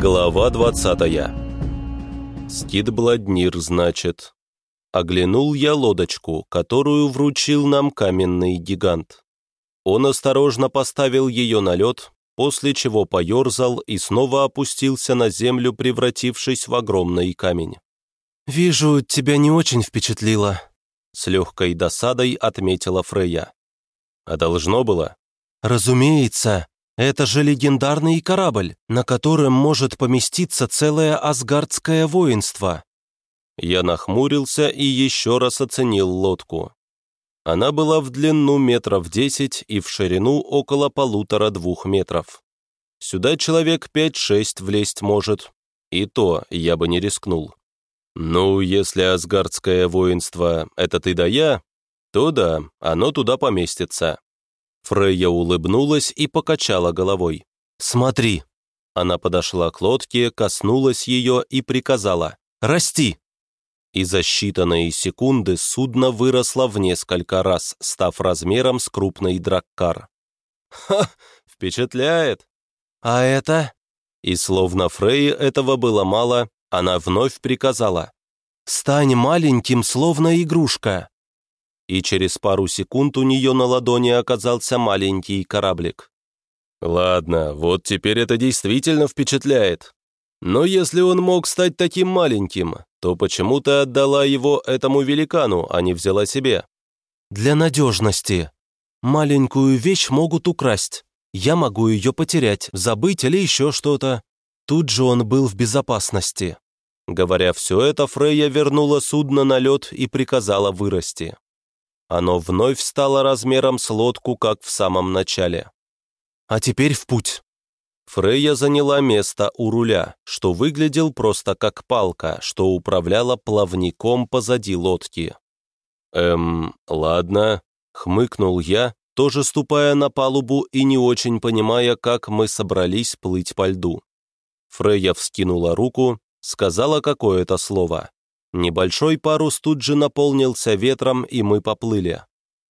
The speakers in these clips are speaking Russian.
Глава двадцатая. Скидбладнир, значит. Оглянул я лодочку, которую вручил нам каменный гигант. Он осторожно поставил ее на лед, после чего поерзал и снова опустился на землю, превратившись в огромный камень. «Вижу, тебя не очень впечатлило», — с легкой досадой отметила Фрея. «А должно было?» «Разумеется, это же легендарный корабль, на котором может поместиться целое асгардское воинство». Я нахмурился и еще раз оценил лодку. Она была в длину метров десять и в ширину около полутора-двух метров. Сюда человек пять-шесть влезть может, и то я бы не рискнул. Ну, если асгардское воинство — это ты да я, то да, оно туда поместится. Фрейя улыбнулась и покачала головой. «Смотри!» Она подошла к лодке, коснулась ее и приказала «Расти!» И за считанные секунды судно выросло в несколько раз, став размером с крупный драккар. «Ха! Впечатляет!» «А это?» И словно Фрейе этого было мало, она вновь приказала «Стань маленьким, словно игрушка!» И через пару секунд у нее на ладони оказался маленький кораблик. Ладно, вот теперь это действительно впечатляет. Но если он мог стать таким маленьким, то почему ты отдала его этому великану, а не взяла себе? Для надежности. Маленькую вещь могут украсть. Я могу ее потерять, забыть или еще что-то. Тут же он был в безопасности. Говоря все это, Фрейя вернула судно на лед и приказала вырасти. Оно вновь стало размером с лодку, как в самом начале. «А теперь в путь!» Фрейя заняла место у руля, что выглядел просто как палка, что управляла плавником позади лодки. «Эм, ладно», — хмыкнул я, тоже ступая на палубу и не очень понимая, как мы собрались плыть по льду. Фрейя вскинула руку, сказала какое-то слово. Небольшой парус тут же наполнился ветром, и мы поплыли.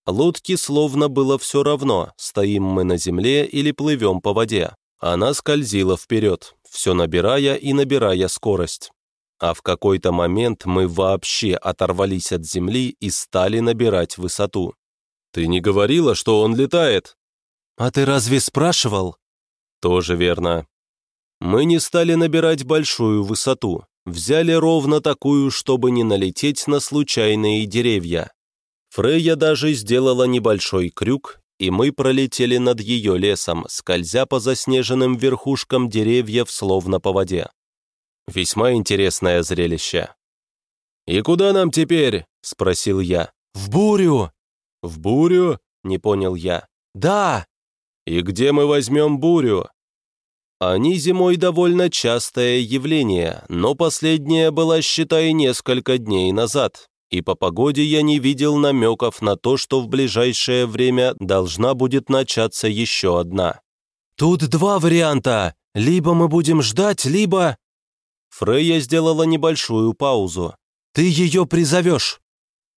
Лодке словно было все равно, стоим мы на земле или плывем по воде. Она скользила вперед, все набирая и набирая скорость. А в какой-то момент мы вообще оторвались от земли и стали набирать высоту. «Ты не говорила, что он летает?» «А ты разве спрашивал?» «Тоже верно. Мы не стали набирать большую высоту, взяли ровно такую, чтобы не налететь на случайные деревья. Фрейя даже сделала небольшой крюк, и мы пролетели над ее лесом, скользя по заснеженным верхушкам деревьев, словно по воде. Весьма интересное зрелище. «И куда нам теперь?» — спросил я. «В бурю!» «В бурю?» — не понял я. «Да!» «И где мы возьмем бурю?» Они зимой довольно частое явление, но последнее было, считай, несколько дней назад, и по погоде я не видел намеков на то, что в ближайшее время должна будет начаться еще одна. «Тут два варианта. Либо мы будем ждать, либо...» Фрейя сделала небольшую паузу. «Ты ее призовешь».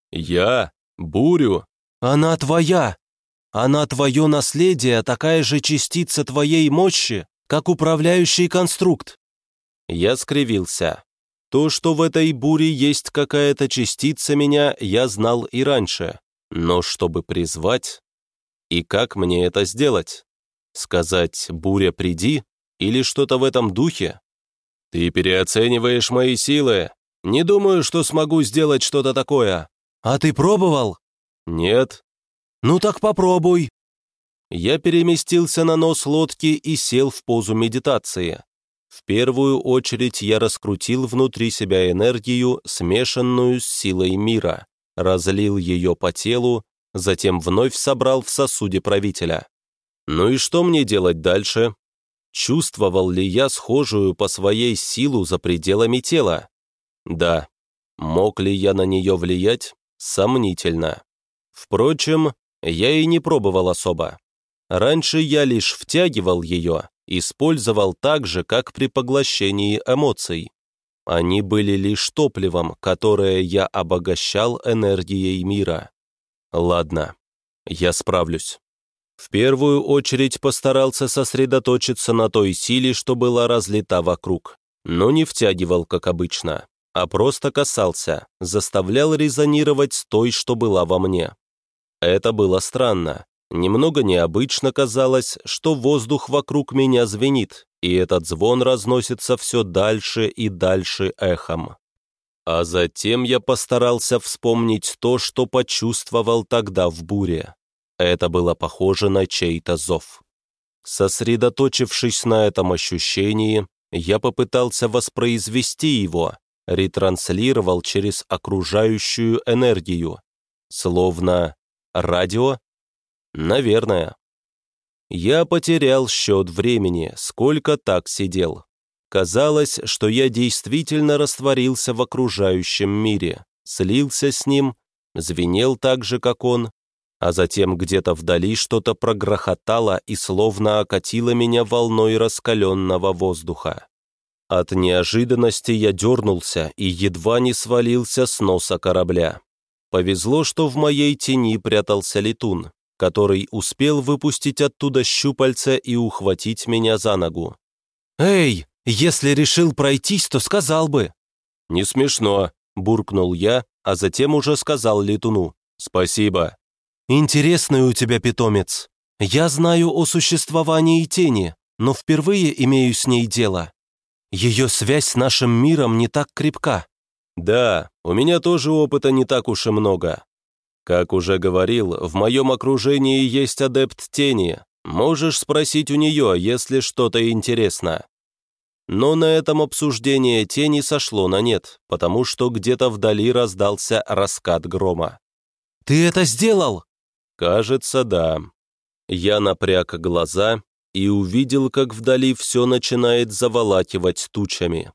«Я? Бурю?» «Она твоя. Она твое наследие, такая же частица твоей мощи, как управляющий конструкт». Я скривился. То, что в этой буре есть какая-то частица меня, я знал и раньше. Но чтобы призвать... И как мне это сделать? Сказать «буря, приди» или что-то в этом духе? Ты переоцениваешь мои силы. Не думаю, что смогу сделать что-то такое. А ты пробовал? Нет. Ну так попробуй. Я переместился на нос лодки и сел в позу медитации. В первую очередь я раскрутил внутри себя энергию, смешанную с силой мира, разлил ее по телу, затем вновь собрал в сосуде правителя. Ну и что мне делать дальше? Чувствовал ли я схожую по своей силу за пределами тела? Да. Мог ли я на нее влиять? Сомнительно. Впрочем, я и не пробовал особо. Раньше я лишь втягивал ее, использовал так же, как при поглощении эмоций. Они были лишь топливом, которое я обогащал энергией мира. Ладно, я справлюсь. В первую очередь постарался сосредоточиться на той силе, что была разлита вокруг, но не втягивал, как обычно, а просто касался, заставлял резонировать с той, что была во мне. Это было странно. Немного необычно казалось, что воздух вокруг меня звенит, и этот звон разносится все дальше и дальше эхом. А затем я постарался вспомнить то, что почувствовал тогда в буре. Это было похоже на чей-то зов. Сосредоточившись на этом ощущении, я попытался воспроизвести его, ретранслировал через окружающую энергию. Словно радио? Наверное. Я потерял счет времени, сколько так сидел. Казалось, что я действительно растворился в окружающем мире, слился с ним, звенел так же, как он, а затем где-то вдали что-то прогрохотало и словно окатило меня волной раскаленного воздуха. От неожиданности я дернулся и едва не свалился с носа корабля. Повезло, что в моей тени прятался летун, который успел выпустить оттуда щупальца и ухватить меня за ногу. «Эй, если решил пройтись, то сказал бы!» «Не смешно», — буркнул я, а затем уже сказал летуну. «Спасибо». «Интересный у тебя питомец. Я знаю о существовании тени, но впервые имею с ней дело. Ее связь с нашим миром не так крепка». «Да, у меня тоже опыта не так уж и много. Как уже говорил, в моем окружении есть адепт тени. Можешь спросить у нее, если что-то интересно». Но на этом обсуждение тени сошло на нет, потому что где-то вдали раздался раскат грома. «Ты это сделал?» Кажется, да. Я напряг глаза и увидел, как вдали все начинает заволакивать тучами.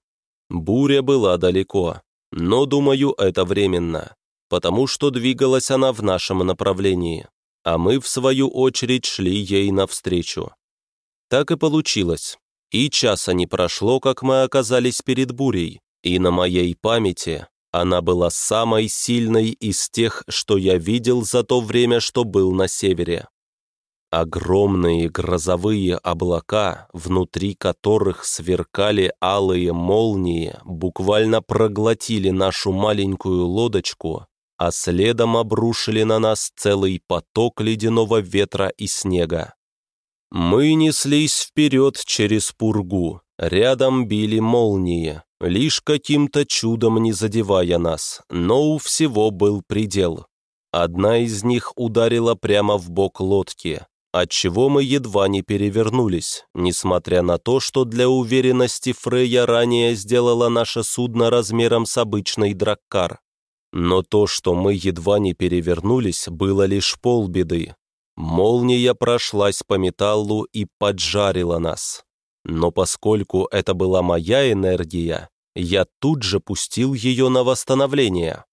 Буря была далеко, но, думаю, это временно, потому что двигалась она в нашем направлении, а мы, в свою очередь, шли ей навстречу. Так и получилось. И часа не прошло, как мы оказались перед бурей, и на моей памяти она была самой сильной из тех, что я видел за то время, что был на севере. Огромные грозовые облака, внутри которых сверкали алые молнии, буквально проглотили нашу маленькую лодочку, а следом обрушили на нас целый поток ледяного ветра и снега. Мы неслись вперед через пургу, рядом били молнии, лишь каким-то чудом не задевая нас, но у всего был предел. Одна из них ударила прямо в бок лодки, отчего мы едва не перевернулись, несмотря на то, что для уверенности Фрейя ранее сделала наше судно размером с обычный драккар. Но то, что мы едва не перевернулись, было лишь полбеды. Молния прошлась по металлу и поджарила нас. Но поскольку это была моя энергия, я тут же пустил ее на восстановление.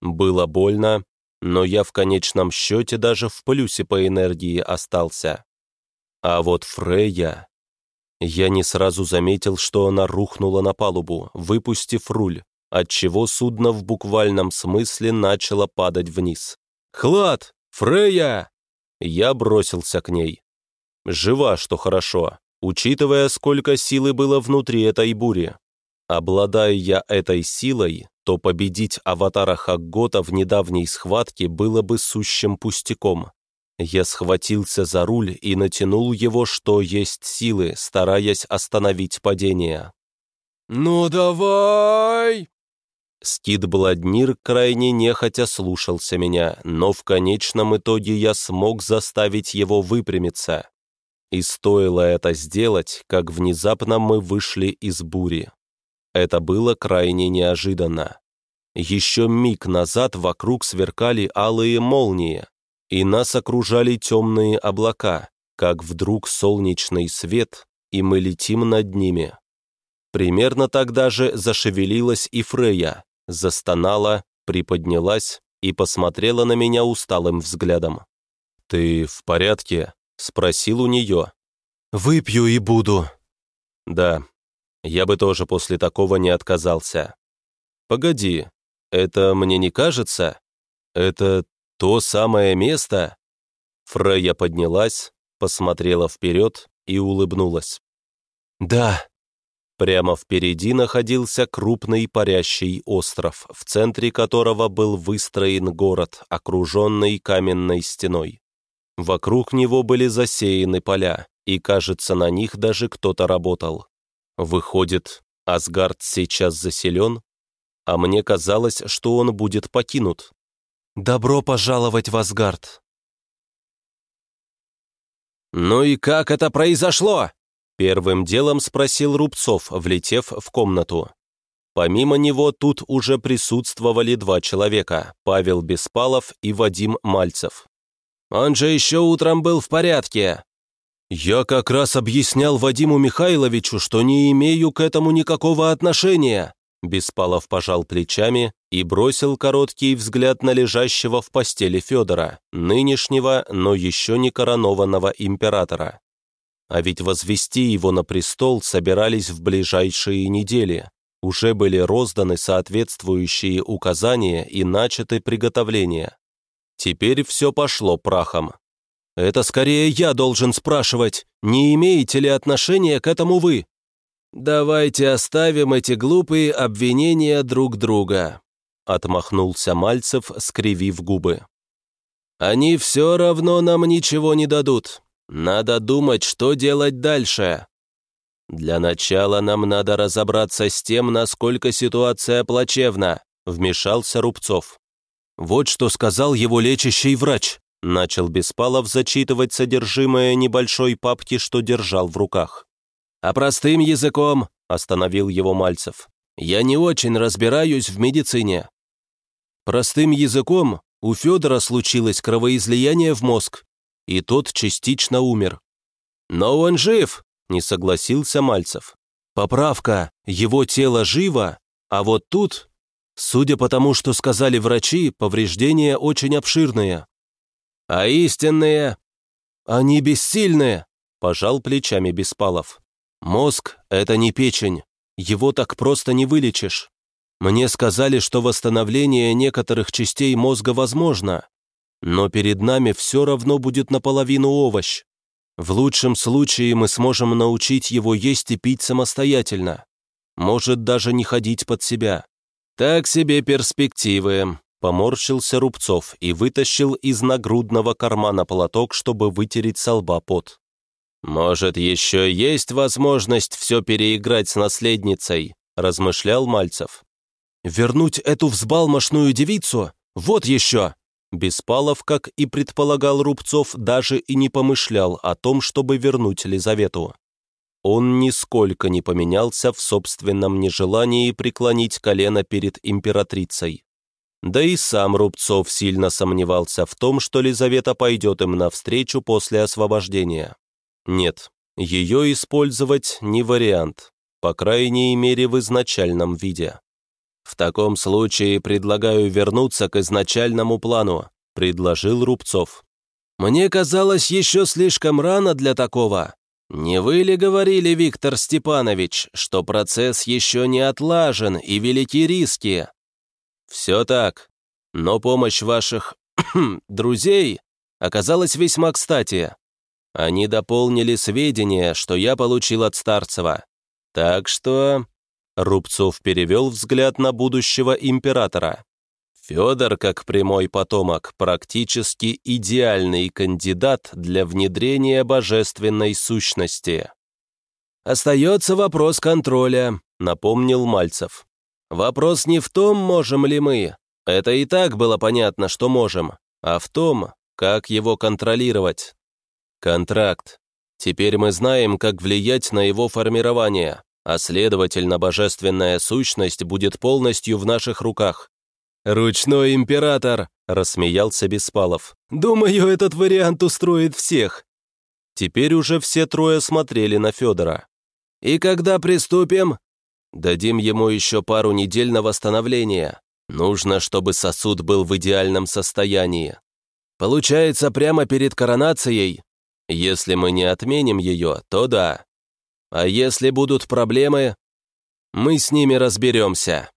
Было больно, но я в конечном счете даже в плюсе по энергии остался. А вот Фрейя... Я не сразу заметил, что она рухнула на палубу, выпустив руль, отчего судно в буквальном смысле начало падать вниз. «Хлад! Фрейя!» Я бросился к ней. Жива, что хорошо учитывая, сколько силы было внутри этой бури. Обладая я этой силой, то победить аватара Хаггота в недавней схватке было бы сущим пустяком. Я схватился за руль и натянул его, что есть силы, стараясь остановить падение. «Ну давай!» Скид Бладнир крайне нехотя слушался меня, но в конечном итоге я смог заставить его выпрямиться. И стоило это сделать, как внезапно мы вышли из бури. Это было крайне неожиданно. Еще миг назад вокруг сверкали алые молнии, и нас окружали темные облака, как вдруг солнечный свет, и мы летим над ними. Примерно тогда же зашевелилась и Фрея, застонала, приподнялась и посмотрела на меня усталым взглядом. «Ты в порядке?» Спросил у нее. «Выпью и буду». «Да, я бы тоже после такого не отказался». «Погоди, это мне не кажется? Это то самое место?» Фрейя поднялась, посмотрела вперед и улыбнулась. «Да». Прямо впереди находился крупный парящий остров, в центре которого был выстроен город, окруженный каменной стеной. Вокруг него были засеяны поля, и, кажется, на них даже кто-то работал. Выходит, Асгард сейчас заселен? А мне казалось, что он будет покинут. «Добро пожаловать в Асгард!» «Ну и как это произошло?» Первым делом спросил Рубцов, влетев в комнату. Помимо него тут уже присутствовали два человека, Павел Беспалов и Вадим Мальцев. «Он же еще утром был в порядке!» «Я как раз объяснял Вадиму Михайловичу, что не имею к этому никакого отношения!» Беспалов пожал плечами и бросил короткий взгляд на лежащего в постели Федора, нынешнего, но еще не коронованного императора. А ведь возвести его на престол собирались в ближайшие недели. Уже были розданы соответствующие указания и начаты приготовления. Теперь все пошло прахом. Это скорее я должен спрашивать, не имеете ли отношения к этому вы? Давайте оставим эти глупые обвинения друг друга, отмахнулся Мальцев, скривив губы. Они все равно нам ничего не дадут. Надо думать, что делать дальше. Для начала нам надо разобраться с тем, насколько ситуация плачевна», — вмешался Рубцов. «Вот что сказал его лечащий врач», — начал Беспалов зачитывать содержимое небольшой папки, что держал в руках. «А простым языком», — остановил его Мальцев, — «я не очень разбираюсь в медицине». Простым языком у Федора случилось кровоизлияние в мозг, и тот частично умер. «Но он жив!» — не согласился Мальцев. «Поправка, его тело живо, а вот тут, судя по тому, что сказали врачи, повреждения очень обширные». «А истинные?» «Они бессильные!» — пожал плечами Беспалов. «Мозг — это не печень, его так просто не вылечишь. Мне сказали, что восстановление некоторых частей мозга возможно, но перед нами все равно будет наполовину овощ. В лучшем случае мы сможем научить его есть и пить самостоятельно. Может, даже не ходить под себя. Так себе перспективы. Поморщился Рубцов и вытащил из нагрудного кармана платок, чтобы вытереть со лба пот. «Может, еще есть возможность все переиграть с наследницей?» – размышлял Мальцев. «Вернуть эту взбалмошную девицу? Вот еще!» Беспалов, как и предполагал Рубцов, даже и не помышлял о том, чтобы вернуть Лизавету. Он нисколько не поменялся в собственном нежелании преклонить колено перед императрицей. Да и сам Рубцов сильно сомневался в том, что Лизавета пойдет им навстречу после освобождения. Нет, ее использовать не вариант, по крайней мере в изначальном виде. «В таком случае предлагаю вернуться к изначальному плану», — предложил Рубцов. «Мне казалось еще слишком рано для такого. Не вы ли говорили, Виктор Степанович, что процесс еще не отлажен и велики риски?» «Все так, но помощь ваших друзей оказалась весьма кстати. Они дополнили сведения, что я получил от Старцева. Так что Рубцов перевел взгляд на будущего императора. Федор, как прямой потомок, практически идеальный кандидат для внедрения божественной сущности. «Остается вопрос контроля», — напомнил Мальцев. «Вопрос не в том, можем ли мы. Это и так было понятно, что можем, а в том, как его контролировать. Контракт. Теперь мы знаем, как влиять на его формирование а следовательно, божественная сущность будет полностью в наших руках. «Ручной император!» — рассмеялся Беспалов. «Думаю, этот вариант устроит всех». Теперь уже все трое смотрели на Федора. «И когда приступим?» «Дадим ему еще пару недель на восстановление. Нужно, чтобы сосуд был в идеальном состоянии. Получается, прямо перед коронацией? Если мы не отменим ее, то да. А если будут проблемы, мы с ними разберемся.